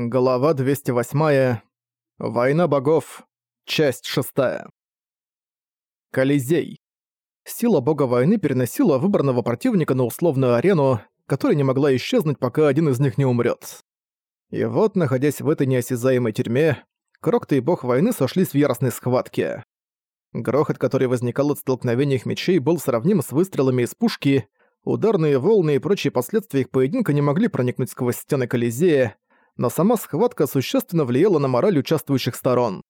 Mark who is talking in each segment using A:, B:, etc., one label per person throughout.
A: Глава 208. Война богов. Часть 6. Колизей. Сила бога войны переносила выбранного противника на условную арену, которая не могла исчезнуть, пока один из них не умрет. И вот, находясь в этой неосязаемой тюрьме, Крокта и бог войны сошлись в яростной схватке. Грохот, который возникал от столкновения их мечей, был сравним с выстрелами из пушки, ударные волны и прочие последствия их поединка не могли проникнуть сквозь стены Колизея, но сама схватка существенно влияла на мораль участвующих сторон.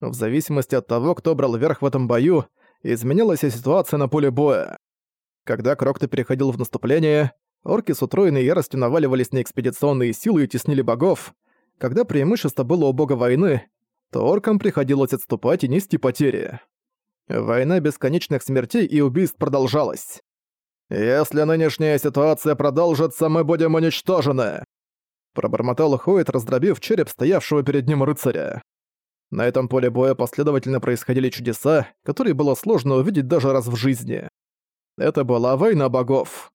A: В зависимости от того, кто брал верх в этом бою, изменялась и ситуация на поле боя. Когда Крокто переходил в наступление, орки с утроенной яростью наваливались на экспедиционные силы и теснили богов. Когда преимущество было у бога войны, то оркам приходилось отступать и нести потери. Война бесконечных смертей и убийств продолжалась. «Если нынешняя ситуация продолжится, мы будем уничтожены!» Пробормотал Хоид, раздробив череп стоявшего перед ним рыцаря. На этом поле боя последовательно происходили чудеса, которые было сложно увидеть даже раз в жизни. Это была война богов.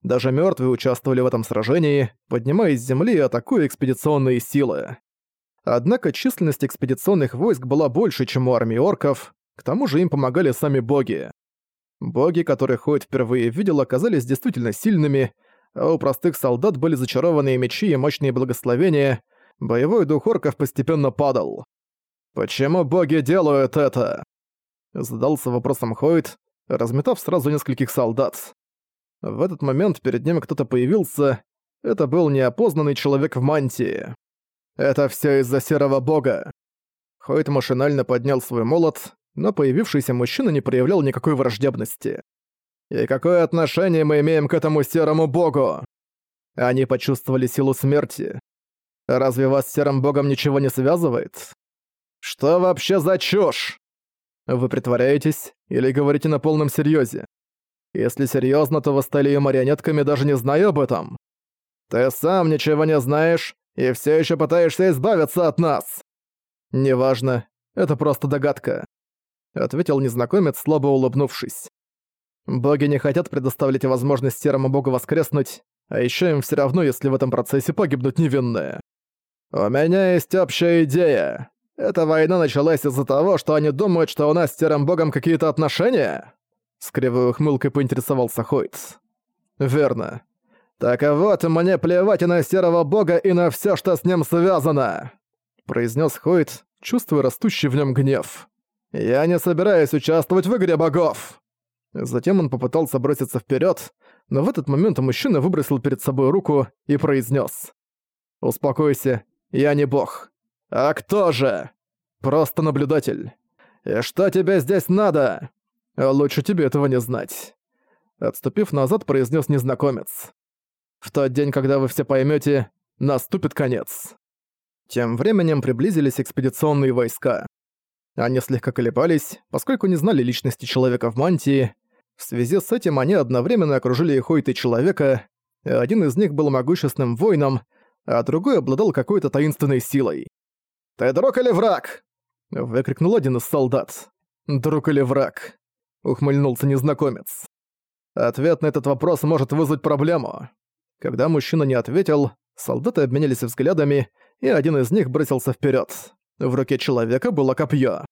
A: Даже мертвые участвовали в этом сражении, поднимаясь с земли и атакуя экспедиционные силы. Однако численность экспедиционных войск была больше, чем у армии орков, к тому же им помогали сами боги. Боги, которых Хойд впервые видел, оказались действительно сильными, а у простых солдат были зачарованные мечи и мощные благословения, боевой дух орков постепенно падал. «Почему боги делают это?» Задался вопросом Хойд, разметав сразу нескольких солдат. В этот момент перед ним кто-то появился. Это был неопознанный человек в мантии. «Это все из-за серого бога!» Хойд машинально поднял свой молот, но появившийся мужчина не проявлял никакой враждебности. И какое отношение мы имеем к этому серому богу? Они почувствовали силу смерти. Разве вас с серым богом ничего не связывает? Что вообще за чушь? Вы притворяетесь или говорите на полном серьезе? Если серьезно, то вы стали ее марионетками, даже не зная об этом. Ты сам ничего не знаешь и все еще пытаешься избавиться от нас. Неважно, это просто догадка, ответил незнакомец, слабо улыбнувшись. Боги не хотят предоставлять возможность серому богу воскреснуть, а еще им все равно, если в этом процессе погибнут невинные. У меня есть общая идея. Эта война началась из-за того, что они думают, что у нас с серым богом какие-то отношения? С кривой ухмылкой поинтересовался Хойц. Верно. Так а вот, мне плевать и на серого бога, и на все, что с ним связано, произнес Хойт, чувствуя растущий в нем гнев. Я не собираюсь участвовать в игре богов. Затем он попытался броситься вперед, но в этот момент мужчина выбросил перед собой руку и произнес: «Успокойся, я не бог». «А кто же?» «Просто наблюдатель». «И что тебе здесь надо?» «Лучше тебе этого не знать». Отступив назад, произнес незнакомец. «В тот день, когда вы все поймете, наступит конец». Тем временем приблизились экспедиционные войска. Они слегка колебались, поскольку не знали личности человека в мантии, в связи с этим они одновременно окружили Хойта человека, один из них был могущественным воином, а другой обладал какой-то таинственной силой. «Ты друг или враг?» — выкрикнул один из солдат. «Друг или враг?» — ухмыльнулся незнакомец. Ответ на этот вопрос может вызвать проблему. Когда мужчина не ответил, солдаты обменялись взглядами, и один из них бросился вперед. В руке человека было копье.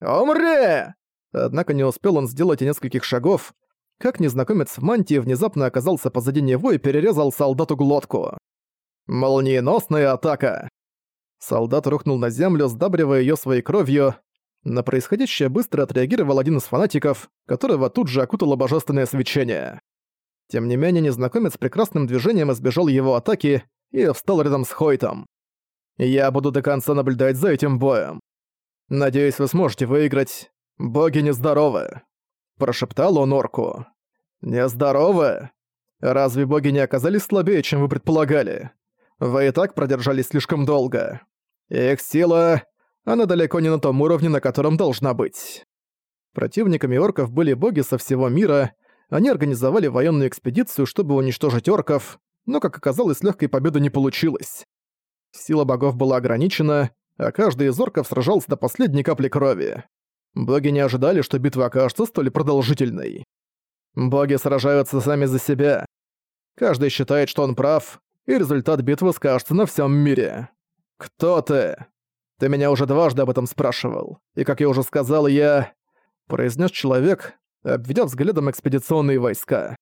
A: «Умри!» Однако не успел он сделать и нескольких шагов, как незнакомец в мантии внезапно оказался позади него и перерезал солдату глотку. Молниеносная атака! Солдат рухнул на землю, сдабривая её своей кровью. На происходящее быстро отреагировал один из фанатиков, которого тут же окутало божественное свечение. Тем не менее, незнакомец прекрасным движением избежал его атаки и встал рядом с Хойтом. «Я буду до конца наблюдать за этим боем. Надеюсь, вы сможете выиграть. «Боги нездоровы», — прошептал он орку. «Нездоровы? Разве боги не оказались слабее, чем вы предполагали? Вы и так продержались слишком долго. Их сила... Она далеко не на том уровне, на котором должна быть». Противниками орков были боги со всего мира, они организовали военную экспедицию, чтобы уничтожить орков, но, как оказалось, легкой победы не получилось. Сила богов была ограничена, а каждый из орков сражался до последней капли крови. Боги не ожидали, что битва окажется столь продолжительной. Боги сражаются сами за себя. Каждый считает, что он прав, и результат битвы скажется на всем мире. Кто ты? Ты меня уже дважды об этом спрашивал. И как я уже сказал, я... произнес человек, обведя взглядом экспедиционные войска.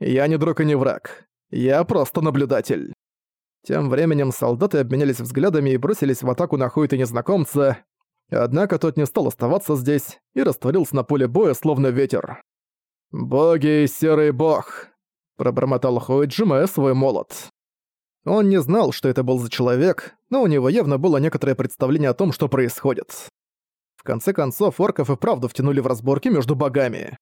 A: Я не друг и не враг. Я просто наблюдатель. Тем временем солдаты обменялись взглядами и бросились в атаку на Хойта незнакомца, однако тот не стал оставаться здесь и растворился на поле боя, словно ветер. «Боги и серый бог!» – пробормотал Хойт, сжимая свой молот. Он не знал, что это был за человек, но у него явно было некоторое представление о том, что происходит. В конце концов, орков и правду втянули в разборки между богами.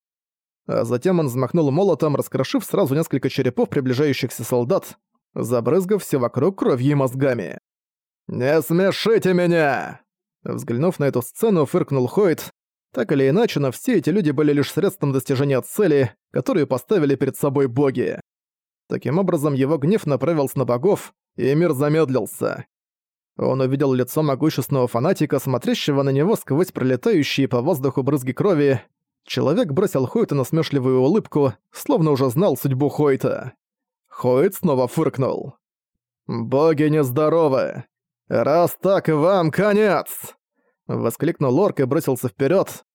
A: А затем он взмахнул молотом, раскрошив сразу несколько черепов приближающихся солдат, забрызгав все вокруг кровью и мозгами. «Не смешите меня!» Взглянув на эту сцену, фыркнул Хойт. Так или иначе, но все эти люди были лишь средством достижения цели, которую поставили перед собой боги. Таким образом, его гнев направился на богов, и мир замедлился. Он увидел лицо могущественного фанатика, смотрящего на него сквозь пролетающие по воздуху брызги крови. Человек бросил Хойта насмешливую улыбку, словно уже знал судьбу Хойта. Хойт снова фыркнул. «Боги нездоровы! Раз так, вам конец!» Воскликнул Орк и бросился вперед.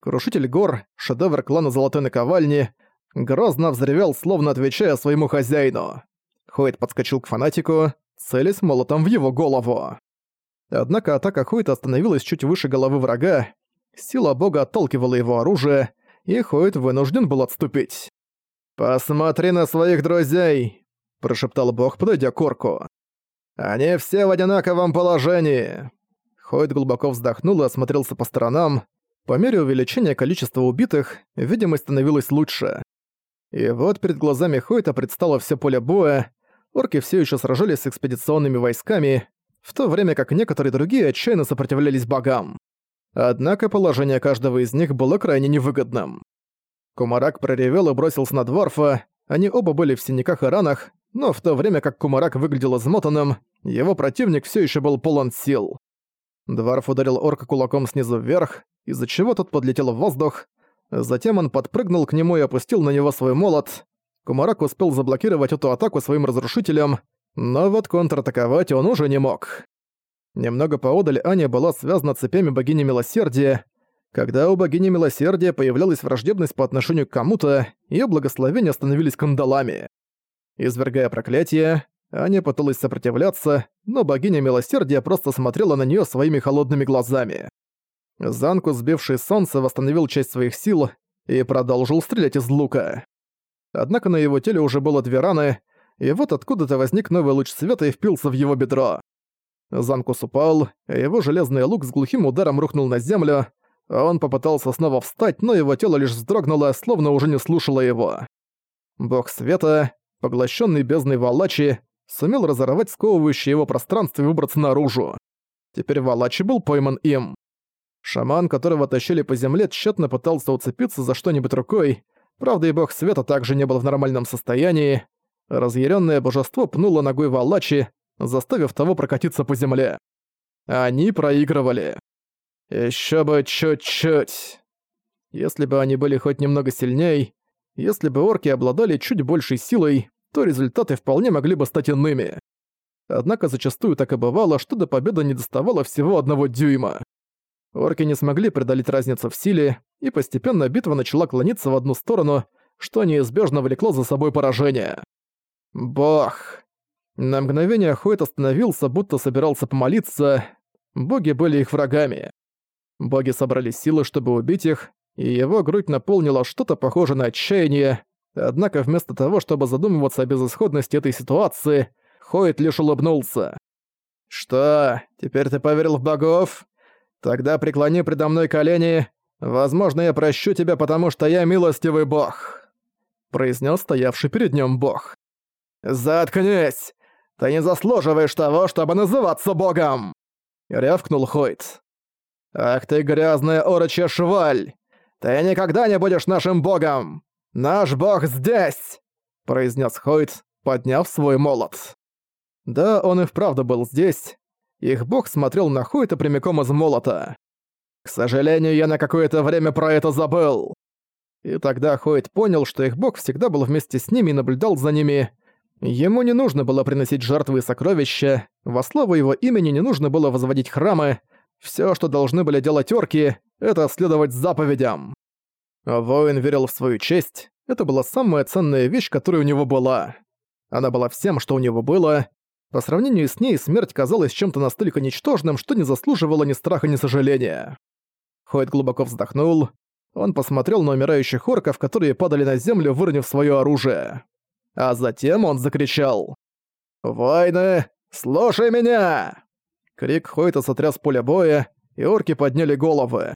A: Крушитель гор, шедевр клана Золотой Наковальни, грозно взревел, словно отвечая своему хозяину. Хойт подскочил к фанатику, целясь молотом в его голову. Однако атака Хойта остановилась чуть выше головы врага, сила бога отталкивала его оружие, и Хойт вынужден был отступить. «Посмотри на своих друзей!» – прошептал бог, подойдя к орку. «Они все в одинаковом положении!» Хойд глубоко вздохнул и осмотрелся по сторонам. По мере увеличения количества убитых, видимость становилась лучше. И вот перед глазами Хойта предстало все поле боя, орки все еще сражались с экспедиционными войсками, в то время как некоторые другие отчаянно сопротивлялись богам. Однако положение каждого из них было крайне невыгодным. Кумарак проревел и бросился на Дворфа. Они оба были в синяках и ранах, но в то время как Кумарак выглядел измотанным, его противник все еще был полон сил. Дворф ударил орка кулаком снизу вверх, из-за чего тот подлетел в воздух. Затем он подпрыгнул к нему и опустил на него свой молот. Кумарак успел заблокировать эту атаку своим разрушителем, но вот контратаковать он уже не мог. Немного поодаль Аня была связана цепями богини милосердия, когда у богини милосердия появлялась враждебность по отношению к кому-то, ее благословения становились кандалами. Извергая проклятие, Аня пыталась сопротивляться, но богиня милосердия просто смотрела на нее своими холодными глазами. Занку, сбивший солнце, восстановил часть своих сил и продолжил стрелять из лука. Однако на его теле уже было две раны, и вот откуда-то возник новый луч света и впился в его бедро. Занкус упал, а его железный лук с глухим ударом рухнул на землю, он попытался снова встать, но его тело лишь вздрогнуло, словно уже не слушало его. Бог света, поглощенный бездной Валачи, сумел разорвать сковывающее его пространство и выбраться наружу. Теперь Валачи был пойман им. Шаман, которого тащили по земле, тщетно пытался уцепиться за что-нибудь рукой, правда и бог света также не был в нормальном состоянии. Разъяренное божество пнуло ногой Валачи, заставив того прокатиться по земле. Они проигрывали. Ещё бы чуть-чуть. Если бы они были хоть немного сильней, если бы орки обладали чуть большей силой, то результаты вполне могли бы стать иными. Однако зачастую так и бывало, что до победы не доставало всего одного дюйма. Орки не смогли преодолеть разницу в силе, и постепенно битва начала клониться в одну сторону, что неизбежно влекло за собой поражение. Бог. На мгновение Хойт остановился, будто собирался помолиться. Боги были их врагами. Боги собрали силы, чтобы убить их, и его грудь наполнила что-то похожее на отчаяние, однако вместо того, чтобы задумываться о безысходности этой ситуации, Хойт лишь улыбнулся. «Что, теперь ты поверил в богов? Тогда преклони предо мной колени. Возможно, я прощу тебя, потому что я милостивый бог», произнес стоявший перед ним бог. «Заткнись! Ты не заслуживаешь того, чтобы называться богом!» рявкнул Хойт. «Ах ты грязная орочья шваль! Ты никогда не будешь нашим богом! Наш бог здесь!» произнес Хойт, подняв свой молот. Да, он и вправду был здесь. Их бог смотрел на Хойта прямиком из молота. К сожалению, я на какое-то время про это забыл. И тогда Хойт понял, что их бог всегда был вместе с ними и наблюдал за ними. Ему не нужно было приносить жертвы и сокровища, во славу его имени не нужно было возводить храмы, все, что должны были делать орки, это следовать заповедям. Воин верил в свою честь, это была самая ценная вещь, которая у него была. Она была всем, что у него было. По сравнению с ней, смерть казалась чем-то настолько ничтожным, что не заслуживала ни страха, ни сожаления. Хойд глубоко вздохнул. Он посмотрел на умирающих орков, которые падали на землю, выронив свое оружие. А затем он закричал. «Войны, слушай меня!» Крик Хойта сотряс поле боя, и орки подняли головы.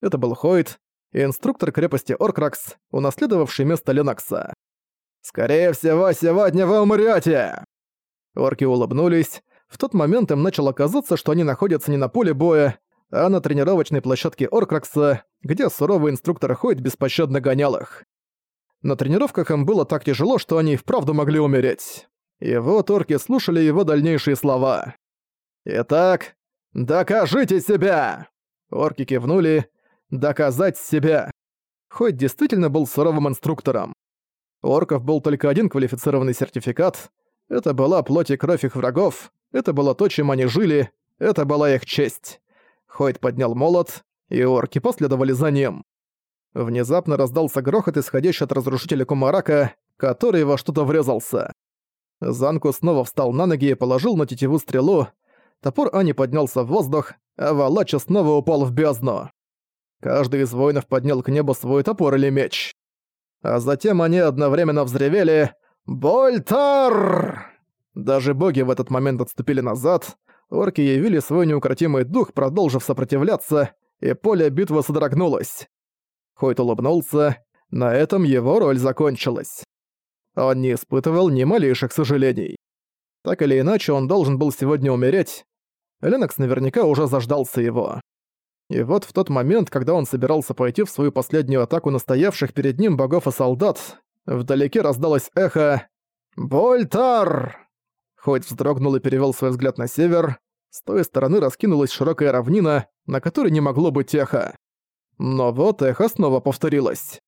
A: Это был Хойт, инструктор крепости Оркракс, унаследовавший место Ленокса. «Скорее всего, сегодня вы умрете! Орки улыбнулись. В тот момент им начало казаться, что они находятся не на поле боя, а на тренировочной площадке Оркракса, где суровый инструктор Хойт беспощадно гонял их. На тренировках им было так тяжело, что они вправду могли умереть. И вот орки слушали его дальнейшие слова. «Итак, докажите себя!» Орки кивнули. «Доказать себя!» Хоть действительно был суровым инструктором. У орков был только один квалифицированный сертификат. Это была плоть и кровь их врагов, это было то, чем они жили, это была их честь. Хойт поднял молот, и орки последовали за ним. Внезапно раздался грохот, исходящий от разрушителя Кумарака, который во что-то врезался. Занку снова встал на ноги и положил на тетиву стрелу. Топор Ани поднялся в воздух, а Валача снова упал в бездну. Каждый из воинов поднял к небу свой топор или меч. А затем они одновременно взревели «Больтар!». Даже боги в этот момент отступили назад, орки явили свой неукротимый дух, продолжив сопротивляться, и поле битвы содрогнулось. Хойт улыбнулся, на этом его роль закончилась. Он не испытывал ни малейших сожалений. Так или иначе, он должен был сегодня умереть. Ленокс наверняка уже заждался его. И вот в тот момент, когда он собирался пойти в свою последнюю атаку настоявших перед ним богов и солдат, вдалеке раздалось эхо «Больтар!». Хоть вздрогнул и перевел свой взгляд на север, с той стороны раскинулась широкая равнина, на которой не могло быть эха. Но вот эхо снова повторилось.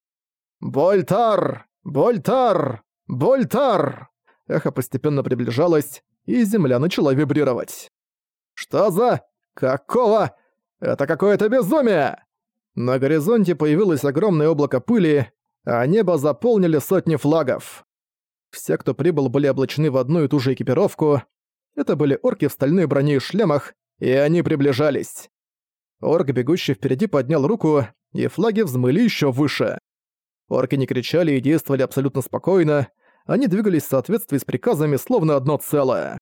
A: «Больтар! Больтар! Больтар!» Эхо постепенно приближалось, и земля начала вибрировать. «Что за... какого... это какое-то безумие!» На горизонте появилось огромное облако пыли, а небо заполнили сотни флагов. Все, кто прибыл, были облачены в одну и ту же экипировку. Это были орки в стальной броне и шлемах, и они приближались. Орк, бегущий впереди, поднял руку, и флаги взмыли еще выше. Орки не кричали и действовали абсолютно спокойно, они двигались в соответствии с приказами, словно одно целое.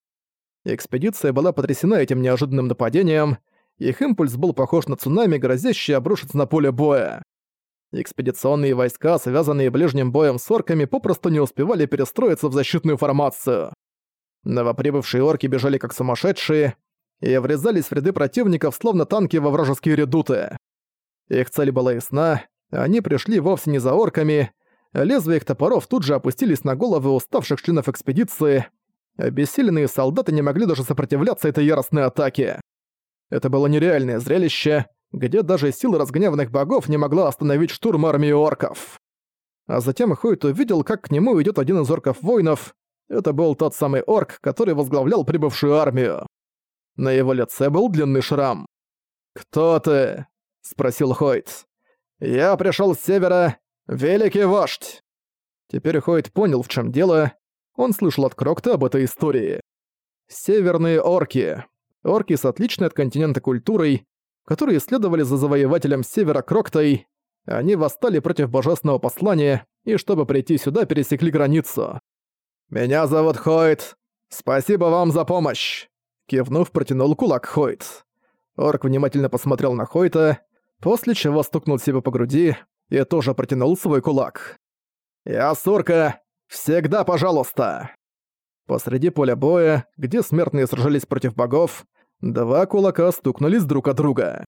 A: Экспедиция была потрясена этим неожиданным нападением, их импульс был похож на цунами, грозящий обрушиться на поле боя. Экспедиционные войска, связанные ближним боем с орками, попросту не успевали перестроиться в защитную формацию. Новоприбывшие орки бежали как сумасшедшие, и врезались в ряды противников, словно танки во вражеские редуты. Их цель была ясна, они пришли вовсе не за орками, лезвия их топоров тут же опустились на головы уставших членов экспедиции, обессиленные солдаты не могли даже сопротивляться этой яростной атаке. Это было нереальное зрелище, где даже сила разгневанных богов не могла остановить штурм армии орков. А затем Хойт увидел, как к нему идет один из орков-воинов. Это был тот самый орк, который возглавлял прибывшую армию. На его лице был длинный шрам. «Кто ты?» — спросил Хойт. «Я пришел с севера, великий вождь!» Теперь Хойт понял, в чем дело. Он слышал от Крокта об этой истории. Северные орки. Орки с отличной от континента культурой, которые следовали за завоевателем севера Кроктой. Они восстали против божественного послания и, чтобы прийти сюда, пересекли границу. «Меня зовут Хойт. Спасибо вам за помощь!» Кивнув, протянул кулак Хойт. Орк внимательно посмотрел на Хойта, после чего стукнул себя по груди и тоже протянул свой кулак. «Я Сурка! Всегда пожалуйста!» Посреди поля боя, где смертные сражались против богов, два кулака стукнулись друг от друга.